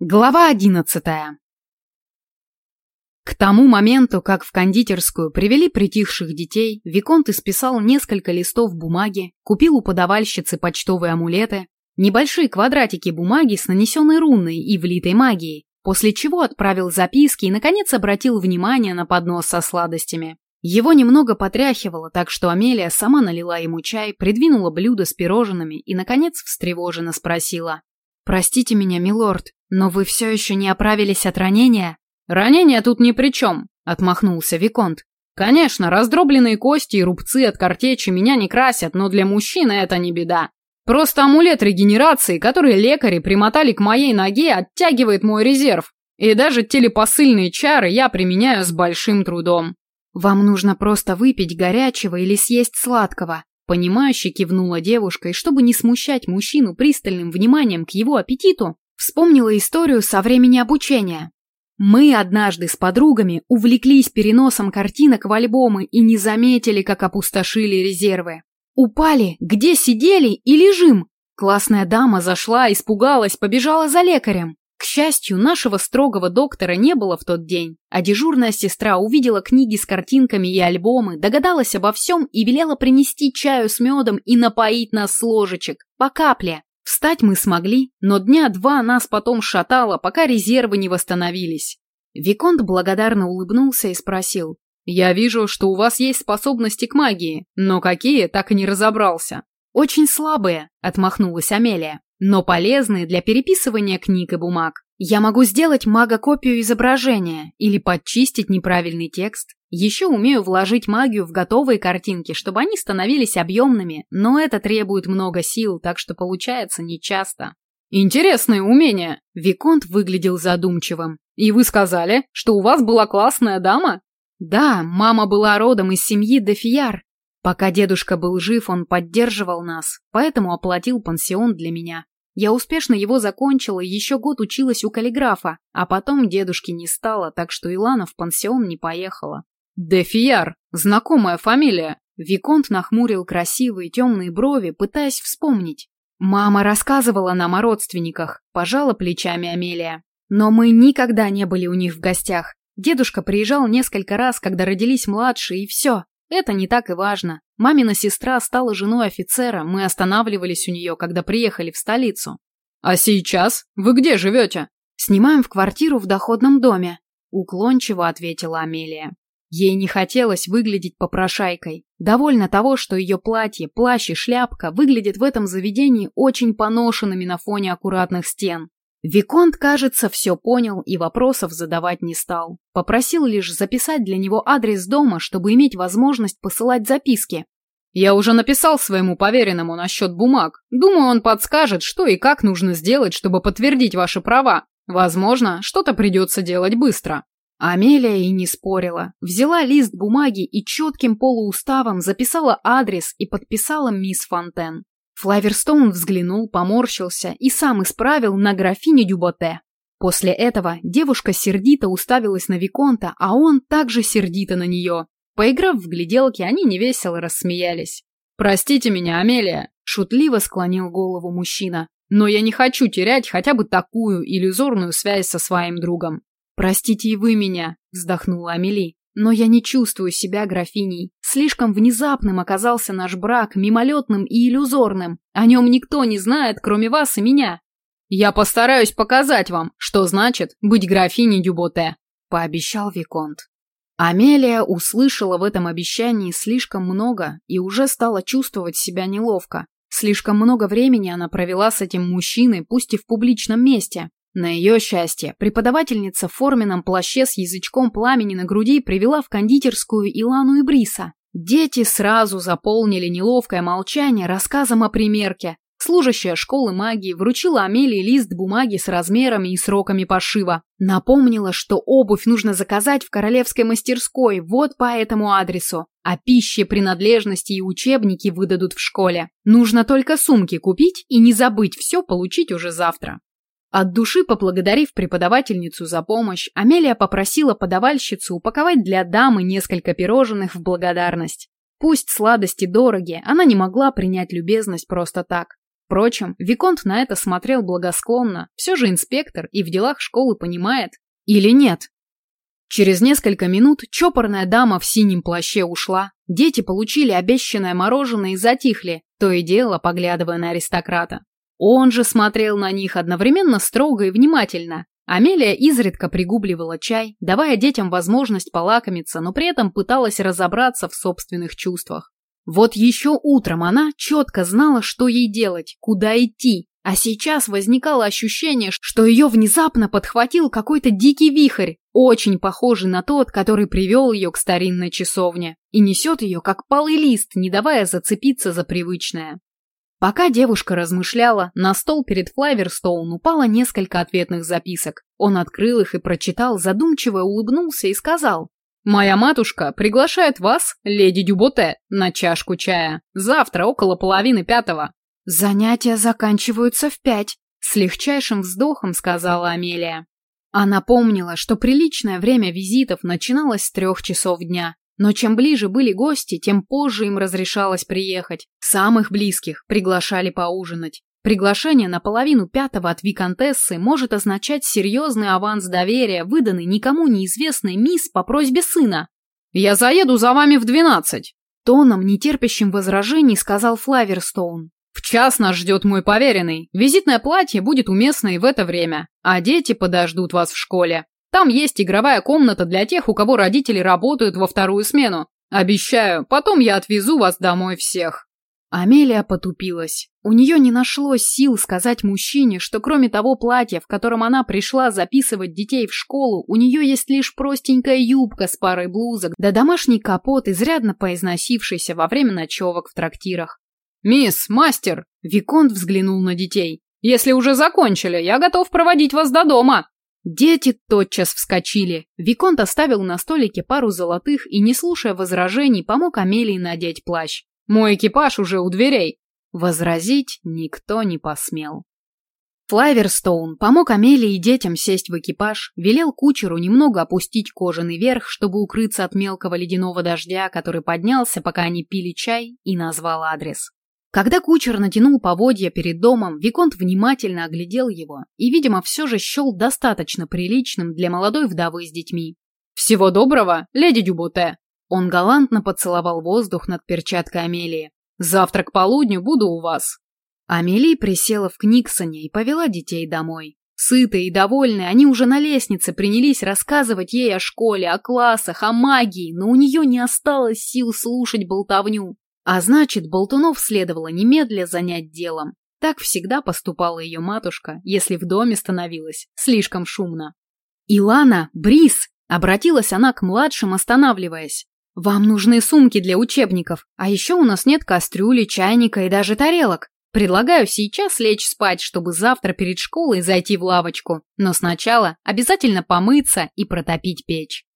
Глава одиннадцатая. К тому моменту, как в кондитерскую привели притихших детей, Виконт исписал несколько листов бумаги, купил у подавальщицы почтовые амулеты, небольшие квадратики бумаги с нанесенной руной и влитой магией, после чего отправил записки и, наконец, обратил внимание на поднос со сладостями. Его немного потряхивало, так что Амелия сама налила ему чай, придвинула блюдо с пирожными и, наконец, встревоженно спросила. «Простите меня, милорд, но вы все еще не оправились от ранения?» «Ранение тут ни при чем», — отмахнулся Виконт. «Конечно, раздробленные кости и рубцы от картечи меня не красят, но для мужчины это не беда. Просто амулет регенерации, который лекари примотали к моей ноге, оттягивает мой резерв. И даже телепосыльные чары я применяю с большим трудом». «Вам нужно просто выпить горячего или съесть сладкого», Понимающе кивнула девушка, и чтобы не смущать мужчину пристальным вниманием к его аппетиту, вспомнила историю со времени обучения. Мы однажды с подругами увлеклись переносом картинок в альбомы и не заметили, как опустошили резервы. Упали, где сидели и лежим. Классная дама зашла, испугалась, побежала за лекарем. К счастью, нашего строгого доктора не было в тот день, а дежурная сестра увидела книги с картинками и альбомы, догадалась обо всем и велела принести чаю с медом и напоить нас с ложечек, по капле. Встать мы смогли, но дня два нас потом шатало, пока резервы не восстановились. Виконт благодарно улыбнулся и спросил. «Я вижу, что у вас есть способности к магии, но какие, так и не разобрался». «Очень слабые», — отмахнулась Амелия но полезные для переписывания книг и бумаг. Я могу сделать магокопию изображения или подчистить неправильный текст. Еще умею вложить магию в готовые картинки, чтобы они становились объемными, но это требует много сил, так что получается нечасто. Интересное умение. Виконт выглядел задумчивым. И вы сказали, что у вас была классная дама? Да, мама была родом из семьи Дефияр. Пока дедушка был жив, он поддерживал нас, поэтому оплатил пансион для меня. Я успешно его закончила и еще год училась у каллиграфа, а потом дедушки не стало, так что Илана в пансион не поехала. «Дефияр! Знакомая фамилия!» Виконт нахмурил красивые темные брови, пытаясь вспомнить. «Мама рассказывала нам о родственниках», – пожала плечами Амелия. «Но мы никогда не были у них в гостях. Дедушка приезжал несколько раз, когда родились младшие, и все. Это не так и важно. Мамина сестра стала женой офицера, мы останавливались у нее, когда приехали в столицу. А сейчас? Вы где живете? Снимаем в квартиру в доходном доме. Уклончиво ответила Амелия. Ей не хотелось выглядеть попрошайкой. Довольно того, что ее платье, плащ и шляпка выглядят в этом заведении очень поношенными на фоне аккуратных стен. Виконт, кажется, все понял и вопросов задавать не стал. Попросил лишь записать для него адрес дома, чтобы иметь возможность посылать записки. «Я уже написал своему поверенному насчет бумаг. Думаю, он подскажет, что и как нужно сделать, чтобы подтвердить ваши права. Возможно, что-то придется делать быстро». Амелия и не спорила. Взяла лист бумаги и четким полууставом записала адрес и подписала мисс Фонтен. Флаверстоун взглянул, поморщился и сам исправил на графине Дюботе. После этого девушка сердито уставилась на Виконта, а он также сердито на нее. Поиграв в гляделки, они невесело рассмеялись. «Простите меня, Амелия», – шутливо склонил голову мужчина. «Но я не хочу терять хотя бы такую иллюзорную связь со своим другом». «Простите и вы меня», – вздохнула Амели. Но я не чувствую себя графиней. Слишком внезапным оказался наш брак, мимолетным и иллюзорным. О нем никто не знает, кроме вас и меня. Я постараюсь показать вам, что значит быть графиней Дюботе, пообещал Виконт. Амелия услышала в этом обещании слишком много и уже стала чувствовать себя неловко. Слишком много времени она провела с этим мужчиной, пусть и в публичном месте. На ее счастье, преподавательница в форменном плаще с язычком пламени на груди привела в кондитерскую Илану и Бриса. Дети сразу заполнили неловкое молчание рассказом о примерке. Служащая школы магии вручила Амелии лист бумаги с размерами и сроками пошива. Напомнила, что обувь нужно заказать в королевской мастерской вот по этому адресу, а пищи, принадлежности и учебники выдадут в школе. Нужно только сумки купить и не забыть все получить уже завтра. От души поблагодарив преподавательницу за помощь, Амелия попросила подавальщицу упаковать для дамы несколько пирожных в благодарность. Пусть сладости дороги, она не могла принять любезность просто так. Впрочем, Виконт на это смотрел благосклонно, все же инспектор и в делах школы понимает. Или нет? Через несколько минут чопорная дама в синем плаще ушла, дети получили обещанное мороженое и затихли, то и дело поглядывая на аристократа. Он же смотрел на них одновременно строго и внимательно. Амелия изредка пригубливала чай, давая детям возможность полакомиться, но при этом пыталась разобраться в собственных чувствах. Вот еще утром она четко знала, что ей делать, куда идти, а сейчас возникало ощущение, что ее внезапно подхватил какой-то дикий вихрь, очень похожий на тот, который привел ее к старинной часовне, и несет ее как палый лист, не давая зацепиться за привычное. Пока девушка размышляла, на стол перед Флайверстоун упало несколько ответных записок. Он открыл их и прочитал, задумчиво улыбнулся и сказал «Моя матушка приглашает вас, леди Дюботе, на чашку чая. Завтра около половины пятого. «Занятия заканчиваются в пять», — с легчайшим вздохом сказала Амелия. Она помнила, что приличное время визитов начиналось с трех часов дня, но чем ближе были гости, тем позже им разрешалось приехать. Самых близких приглашали поужинать. Приглашение на половину пятого от виконтессы может означать серьезный аванс доверия, выданный никому неизвестной мисс по просьбе сына. «Я заеду за вами в двенадцать», — тоном, нетерпящим возражений, сказал Флаверстоун. В час нас ждет мой поверенный. Визитное платье будет уместно и в это время, а дети подождут вас в школе. Там есть игровая комната для тех, у кого родители работают во вторую смену. Обещаю, потом я отвезу вас домой всех». Амелия потупилась. У нее не нашлось сил сказать мужчине, что кроме того платья, в котором она пришла записывать детей в школу, у нее есть лишь простенькая юбка с парой блузок, да домашний капот, изрядно поизносившийся во время ночевок в трактирах. «Мисс, мастер!» – Виконт взглянул на детей. «Если уже закончили, я готов проводить вас до дома!» Дети тотчас вскочили. Виконт оставил на столике пару золотых и, не слушая возражений, помог Амелии надеть плащ. «Мой экипаж уже у дверей!» Возразить никто не посмел. Флайверстоун помог Амелии и детям сесть в экипаж, велел кучеру немного опустить кожаный верх, чтобы укрыться от мелкого ледяного дождя, который поднялся, пока они пили чай, и назвал адрес. Когда кучер натянул поводья перед домом, Виконт внимательно оглядел его и, видимо, все же счел достаточно приличным для молодой вдовы с детьми. «Всего доброго, леди Дюботе!» Он галантно поцеловал воздух над перчаткой Амелии. «Завтра к полудню буду у вас». Амелия присела в Книксоне и повела детей домой. Сытые и довольные, они уже на лестнице принялись рассказывать ей о школе, о классах, о магии, но у нее не осталось сил слушать болтовню. А значит, Болтунов следовало немедля занять делом. Так всегда поступала ее матушка, если в доме становилось слишком шумно. «Илана, Брис!» — обратилась она к младшим, останавливаясь. «Вам нужны сумки для учебников, а еще у нас нет кастрюли, чайника и даже тарелок. Предлагаю сейчас лечь спать, чтобы завтра перед школой зайти в лавочку, но сначала обязательно помыться и протопить печь».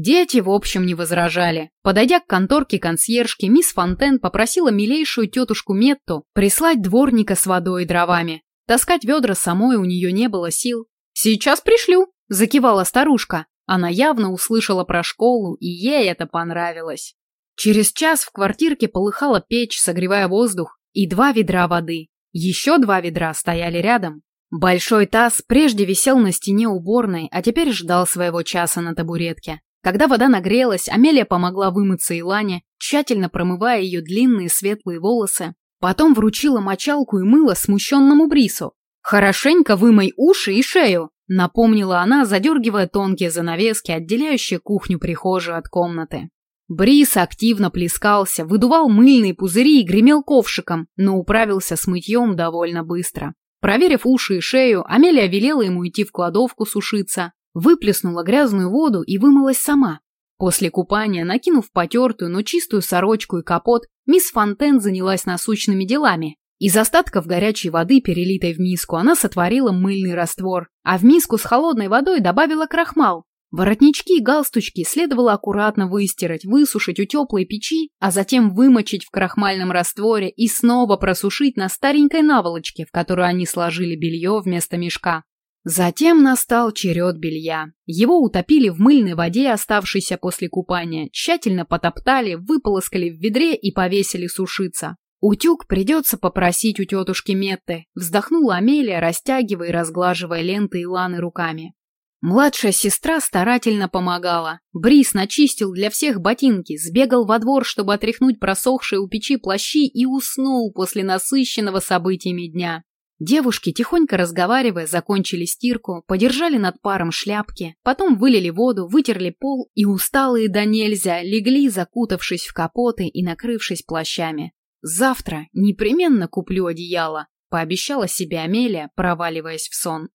Дети, в общем, не возражали. Подойдя к конторке консьержки, мисс Фонтен попросила милейшую тетушку Метту прислать дворника с водой и дровами. Таскать ведра самой у нее не было сил. «Сейчас пришлю», – закивала старушка. Она явно услышала про школу, и ей это понравилось. Через час в квартирке полыхала печь, согревая воздух, и два ведра воды. Еще два ведра стояли рядом. Большой таз прежде висел на стене уборной, а теперь ждал своего часа на табуретке. Когда вода нагрелась, Амелия помогла вымыться Илане, тщательно промывая ее длинные светлые волосы. Потом вручила мочалку и мыло смущенному Брису. «Хорошенько вымой уши и шею», — напомнила она, задергивая тонкие занавески, отделяющие кухню-прихожую от комнаты. Брис активно плескался, выдувал мыльные пузыри и гремел ковшиком, но управился с мытьем довольно быстро. Проверив уши и шею, Амелия велела ему идти в кладовку сушиться, Выплеснула грязную воду и вымылась сама. После купания, накинув потертую, но чистую сорочку и капот, мисс Фонтен занялась насущными делами. Из остатков горячей воды, перелитой в миску, она сотворила мыльный раствор, а в миску с холодной водой добавила крахмал. Воротнички и галстучки следовало аккуратно выстирать, высушить у теплой печи, а затем вымочить в крахмальном растворе и снова просушить на старенькой наволочке, в которую они сложили белье вместо мешка. Затем настал черед белья. Его утопили в мыльной воде, оставшейся после купания, тщательно потоптали, выполоскали в ведре и повесили сушиться. Утюг придется попросить у тетушки Метты, вздохнула Амелия, растягивая и разглаживая ленты Иланы руками. Младшая сестра старательно помогала. Брис начистил для всех ботинки, сбегал во двор, чтобы отряхнуть просохшие у печи плащи и уснул после насыщенного событиями дня. Девушки, тихонько разговаривая, закончили стирку, подержали над паром шляпки, потом вылили воду, вытерли пол и усталые до нельзя легли, закутавшись в капоты и накрывшись плащами. «Завтра непременно куплю одеяло», — пообещала себе Амелия, проваливаясь в сон.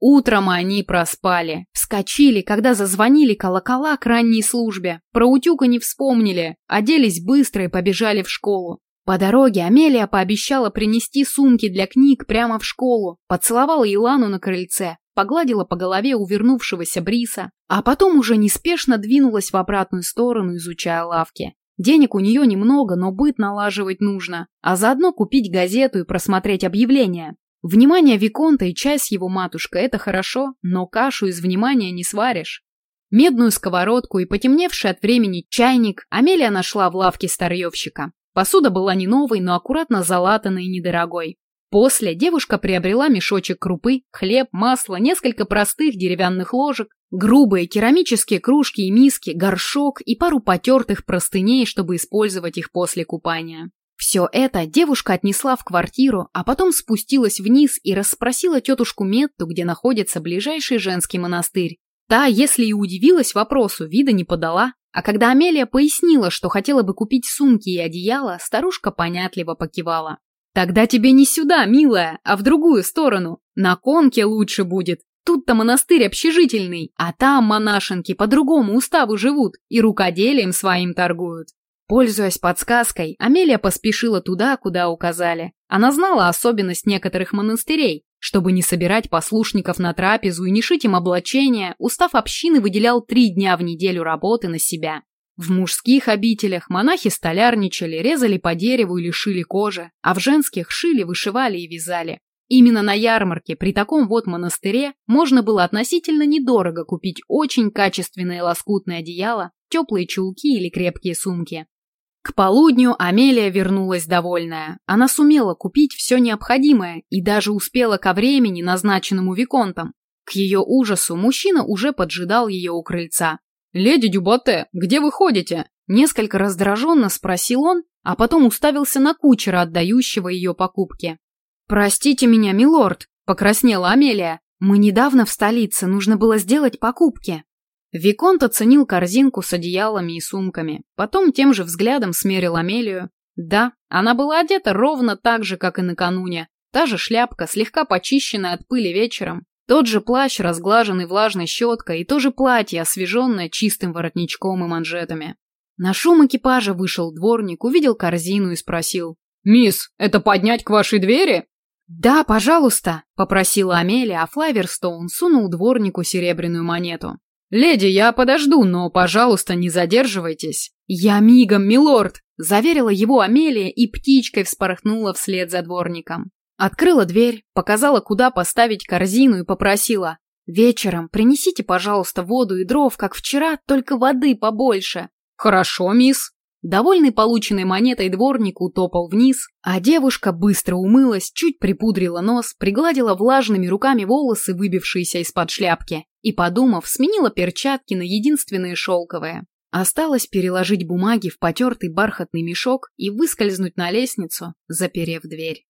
Утром они проспали, вскочили, когда зазвонили колокола к ранней службе. Про утюга не вспомнили, оделись быстро и побежали в школу. По дороге Амелия пообещала принести сумки для книг прямо в школу, поцеловала Илану на крыльце, погладила по голове увернувшегося Бриса, а потом уже неспешно двинулась в обратную сторону, изучая лавки. Денег у нее немного, но быт налаживать нужно, а заодно купить газету и просмотреть объявления. Внимание Виконта и с его матушкой – это хорошо, но кашу из внимания не сваришь. Медную сковородку и потемневший от времени чайник Амелия нашла в лавке старьевщика. Посуда была не новой, но аккуратно залатанной и недорогой. После девушка приобрела мешочек крупы, хлеб, масло, несколько простых деревянных ложек, грубые керамические кружки и миски, горшок и пару потертых простыней, чтобы использовать их после купания. Все это девушка отнесла в квартиру, а потом спустилась вниз и расспросила тетушку Метту, где находится ближайший женский монастырь. Та, если и удивилась вопросу, вида не подала, а когда Амелия пояснила, что хотела бы купить сумки и одеяло, старушка понятливо покивала. Тогда тебе не сюда, милая, а в другую сторону. На конке лучше будет. Тут-то монастырь общежительный, а там монашенки по другому уставу живут и рукоделием своим торгуют. Пользуясь подсказкой, Амелия поспешила туда, куда указали. Она знала особенность некоторых монастырей. Чтобы не собирать послушников на трапезу и не шить им облачения, устав общины выделял три дня в неделю работы на себя. В мужских обителях монахи столярничали, резали по дереву или шили кожи, а в женских шили, вышивали и вязали. Именно на ярмарке при таком вот монастыре можно было относительно недорого купить очень качественное лоскутное одеяло, теплые чулки или крепкие сумки. К полудню Амелия вернулась довольная. Она сумела купить все необходимое и даже успела ко времени, назначенному Виконтом. К ее ужасу мужчина уже поджидал ее у крыльца. «Леди Дюботе, где вы ходите?» Несколько раздраженно спросил он, а потом уставился на кучера, отдающего ее покупки. «Простите меня, милорд», — покраснела Амелия. «Мы недавно в столице, нужно было сделать покупки». Виконт оценил корзинку с одеялами и сумками. Потом тем же взглядом смерил Амелию. Да, она была одета ровно так же, как и накануне. Та же шляпка, слегка почищенная от пыли вечером, тот же плащ, разглаженный влажной щеткой, и то же платье, освеженное чистым воротничком и манжетами. На шум экипажа вышел дворник, увидел корзину и спросил. «Мисс, это поднять к вашей двери?» «Да, пожалуйста», — попросила Амелия, а Флайверстоун сунул дворнику серебряную монету. «Леди, я подожду, но, пожалуйста, не задерживайтесь». «Я мигом, милорд», — заверила его Амелия и птичкой вспорхнула вслед за дворником. Открыла дверь, показала, куда поставить корзину и попросила. «Вечером принесите, пожалуйста, воду и дров, как вчера, только воды побольше». «Хорошо, мисс». Довольный полученной монетой дворник утопал вниз, а девушка быстро умылась, чуть припудрила нос, пригладила влажными руками волосы, выбившиеся из-под шляпки, и, подумав, сменила перчатки на единственные шелковые. Осталось переложить бумаги в потертый бархатный мешок и выскользнуть на лестницу, заперев дверь.